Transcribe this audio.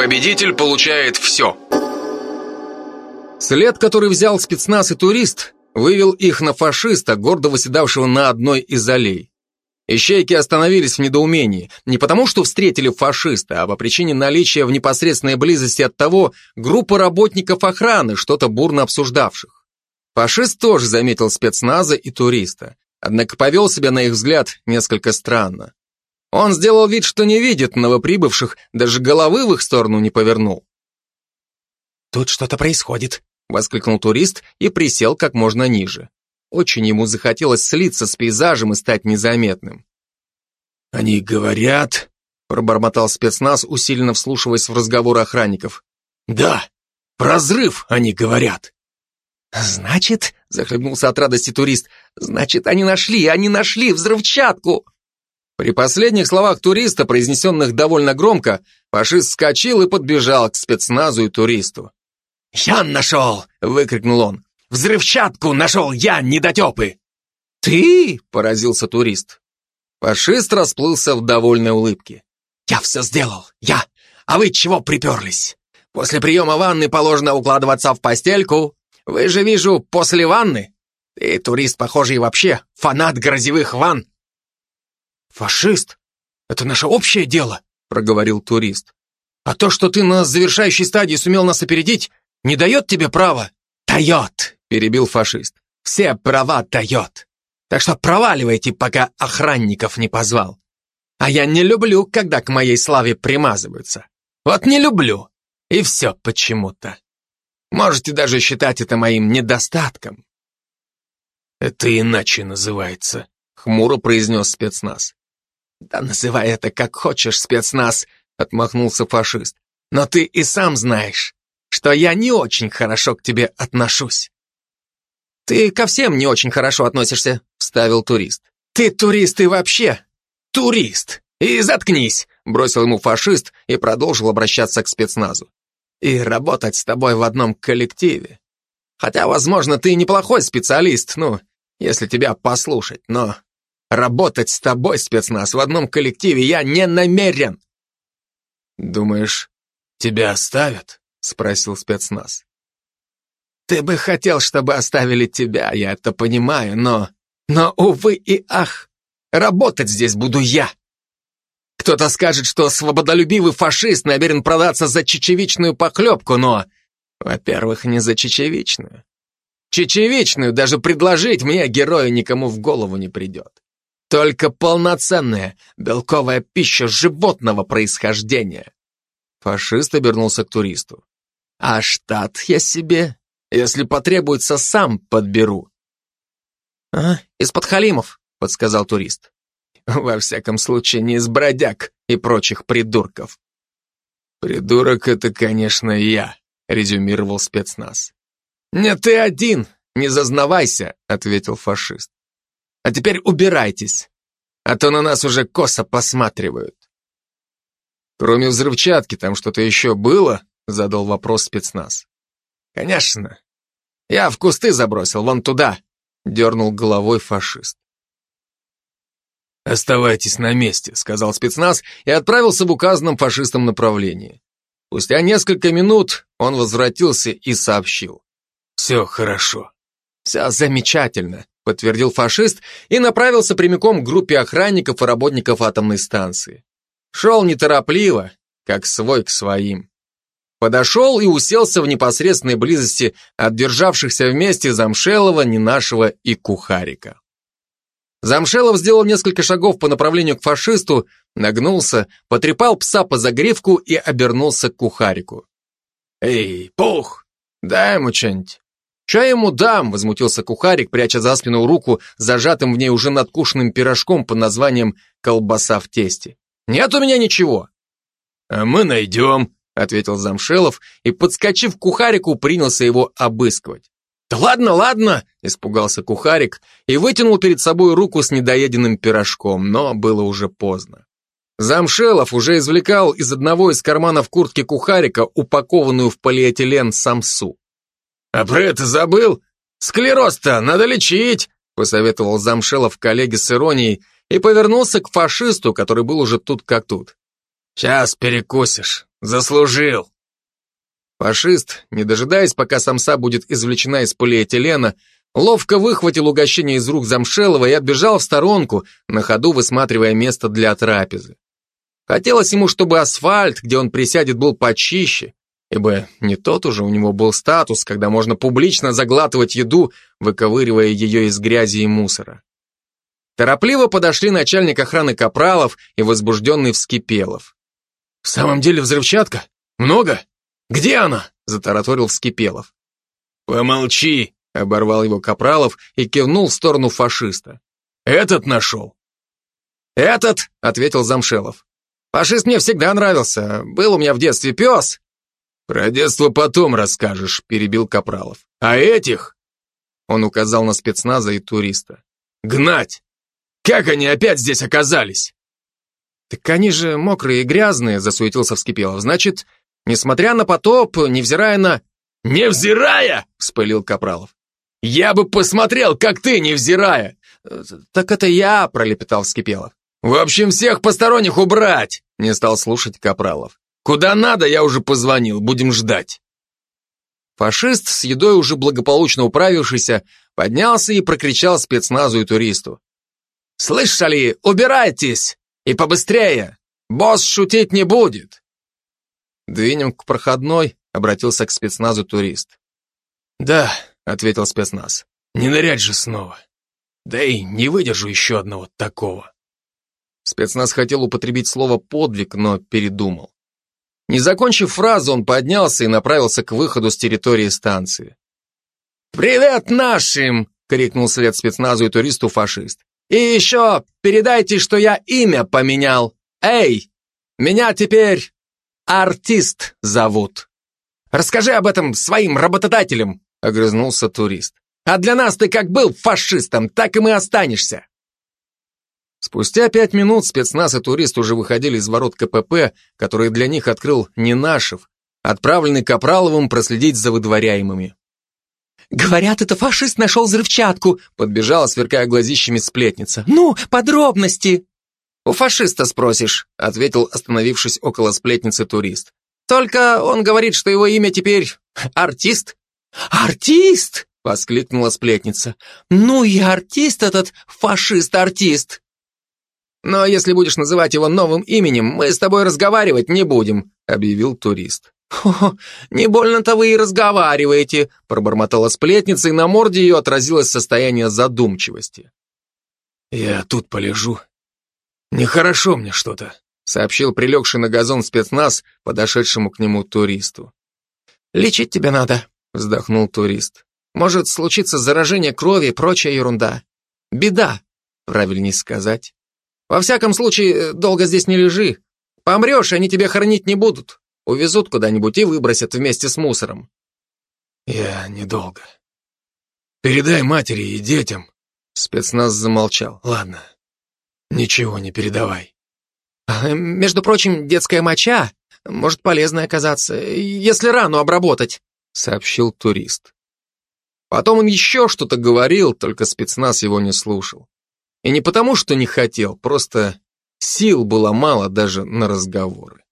Победитель получает все. След, который взял спецназ и турист, вывел их на фашиста, гордо восседавшего на одной из аллей. Ищейки остановились в недоумении, не потому что встретили фашиста, а по причине наличия в непосредственной близости от того группы работников охраны, что-то бурно обсуждавших. Фашист тоже заметил спецназа и туриста, однако повел себя, на их взгляд, несколько странно. Он сделал вид, что не видит новоприбывших, даже головы в их сторону не повернул. «Тут что-то происходит», — воскликнул турист и присел как можно ниже. Очень ему захотелось слиться с пейзажем и стать незаметным. «Они говорят», — пробормотал спецназ, усиленно вслушиваясь в разговоры охранников. «Да, про взрыв они говорят». «Значит», — захлебнулся от радости турист, «значит, они нашли, они нашли взрывчатку!» При последних словах туриста, произнесенных довольно громко, фашист вскочил и подбежал к спецназу и туристу. «Я нашел!» — выкрикнул он. «Взрывчатку нашел я, недотепы!» «Ты?» — поразился турист. Фашист расплылся в довольной улыбке. «Я все сделал, я! А вы чего приперлись? После приема ванны положено укладываться в постельку. Вы же, вижу, после ванны. Ты, турист, похожий вообще фанат грозевых ванн. «Фашист? Это наше общее дело», — проговорил турист. «А то, что ты на завершающей стадии сумел нас опередить, не дает тебе права?» «Дает», — перебил фашист. «Все права дает. Так что проваливайте, пока охранников не позвал. А я не люблю, когда к моей славе примазываются. Вот не люблю. И все почему-то. Можете даже считать это моим недостатком». «Это иначе называется», — хмуро произнес спецназ. «Да называй это как хочешь, спецназ», — отмахнулся фашист. «Но ты и сам знаешь, что я не очень хорошо к тебе отношусь». «Ты ко всем не очень хорошо относишься», — вставил турист. «Ты турист и вообще турист! И заткнись!» — бросил ему фашист и продолжил обращаться к спецназу. «И работать с тобой в одном коллективе. Хотя, возможно, ты неплохой специалист, ну, если тебя послушать, но Работать с тобой, спецназ, в одном коллективе я не намерен. Думаешь, тебя оставят? Спросил спецназ. Ты бы хотел, чтобы оставили тебя, я это понимаю, но... Но, увы и ах, работать здесь буду я. Кто-то скажет, что свободолюбивый фашист намерен продаться за чечевичную похлебку, но, во-первых, не за чечевичную. Чечевичную даже предложить мне, герою, никому в голову не придет. Только полноценная белковая пища животного происхождения. Фашист обернулся к туристу. А штат я себе, если потребуется, сам подберу. А, из подхалимов, подсказал турист. Во всяком случае, не из бродяг и прочих придурков. Придурок это, конечно, я, резюмировал спецназ. Не ты один, не зазнавайся, ответил фашист. А теперь убирайтесь, а то на нас уже косо посматривают. Кроме взрывчатки, там что-то еще было? Задал вопрос спецназ. Конечно. Я в кусты забросил, вон туда, дернул головой фашист. «Оставайтесь на месте», — сказал спецназ и отправился в указанном фашистом направлении. Спустя несколько минут он возвратился и сообщил. «Все хорошо». «Все замечательно подтвердил фашист и направился прямиком к группе охранников и работников атомной станции. Шел неторопливо, как свой к своим. Подошел и уселся в непосредственной близости от державшихся вместе Замшелова, Нинашева и Кухарика. Замшелов сделал несколько шагов по направлению к фашисту, нагнулся, потрепал пса по загривку и обернулся к Кухарику. «Эй, Пух, дай ему что-нибудь». «Ча ему дам?» — возмутился кухарик, пряча за спину руку, зажатым в ней уже надкушенным пирожком под названием «колбаса в тесте». «Нет у меня ничего». «А мы найдем», — ответил Замшелов и, подскочив к кухарику, принялся его обыскивать. «Да ладно, ладно!» — испугался кухарик и вытянул перед собой руку с недоеденным пирожком, но было уже поздно. Замшелов уже извлекал из одного из карманов куртки кухарика упакованную в полиэтилен самсу. «А про это забыл? Склероз-то надо лечить!» посоветовал Замшелов коллеге с иронией и повернулся к фашисту, который был уже тут как тут. «Сейчас перекусишь, Заслужил. Фашист, не дожидаясь, пока самса будет извлечена из полиэтилена, ловко выхватил угощение из рук Замшелова и отбежал в сторонку, на ходу высматривая место для трапезы. Хотелось ему, чтобы асфальт, где он присядет, был почище, ибо не тот уже у него был статус, когда можно публично заглатывать еду, выковыривая ее из грязи и мусора. Торопливо подошли начальник охраны Капралов и возбужденный Вскипелов. «В самом деле взрывчатка? Много? Где она?» — затараторил Вскипелов. «Помолчи!» — оборвал его Капралов и кивнул в сторону фашиста. «Этот нашел!» «Этот!» — ответил Замшелов. «Фашист мне всегда нравился. Был у меня в детстве пес, «Про детство потом расскажешь», — перебил Капралов. «А этих?» Он указал на спецназа и туриста. «Гнать! Как они опять здесь оказались?» «Так они же мокрые и грязные», — засуетился Вскипелов. «Значит, несмотря на потоп, невзирая на...» «Невзирая!» — вспылил Капралов. «Я бы посмотрел, как ты, невзирая!» «Так это я!» — пролепетал Вскипелов. «В общем, всех посторонних убрать!» — не стал слушать Капралов. Куда надо, я уже позвонил, будем ждать. Фашист, с едой уже благополучно управившийся, поднялся и прокричал спецназу и туристу. «Слышали, убирайтесь! И побыстрее! Босс шутить не будет!» «Двинем к проходной», — обратился к спецназу турист. «Да», — ответил спецназ, — «не нырять же снова. Да и не выдержу еще одного такого». Спецназ хотел употребить слово «подвиг», но передумал. Не закончив фразу, он поднялся и направился к выходу с территории станции. «Привет нашим!» — крикнул след спецназу и туристу фашист. «И еще передайте, что я имя поменял. Эй, меня теперь артист зовут. Расскажи об этом своим работодателям!» — огрызнулся турист. «А для нас ты как был фашистом, так и мы останешься!» Спустя пять минут спецназ и турист уже выходили из ворот КПП, которые для них открыл Ненашев, отправленный Капраловым проследить за выдворяемыми. «Говорят, это фашист нашел взрывчатку», подбежала, сверкая глазищами сплетница. «Ну, подробности!» «У фашиста спросишь», ответил, остановившись около сплетницы турист. «Только он говорит, что его имя теперь артист». «Артист!» — воскликнула сплетница. «Ну и артист этот фашист-артист!» «Но если будешь называть его новым именем, мы с тобой разговаривать не будем», объявил турист. «Хо, не больно-то вы и разговариваете», пробормотала сплетница, и на морде ее отразилось состояние задумчивости. «Я тут полежу. Нехорошо мне что-то», сообщил прилегший на газон спецназ, подошедшему к нему туристу. «Лечить тебя надо», вздохнул турист. «Может случиться заражение крови и прочая ерунда. Беда, правильнее сказать». Во всяком случае, долго здесь не лежи. Помрешь, они тебя хоронить не будут. Увезут куда-нибудь и выбросят вместе с мусором. Я недолго. Передай матери и детям. Спецназ замолчал. Ладно, ничего не передавай. А, между прочим, детская моча может полезной оказаться, если рану обработать, сообщил турист. Потом он еще что-то говорил, только спецназ его не слушал. И не потому, что не хотел, просто сил было мало даже на разговоры.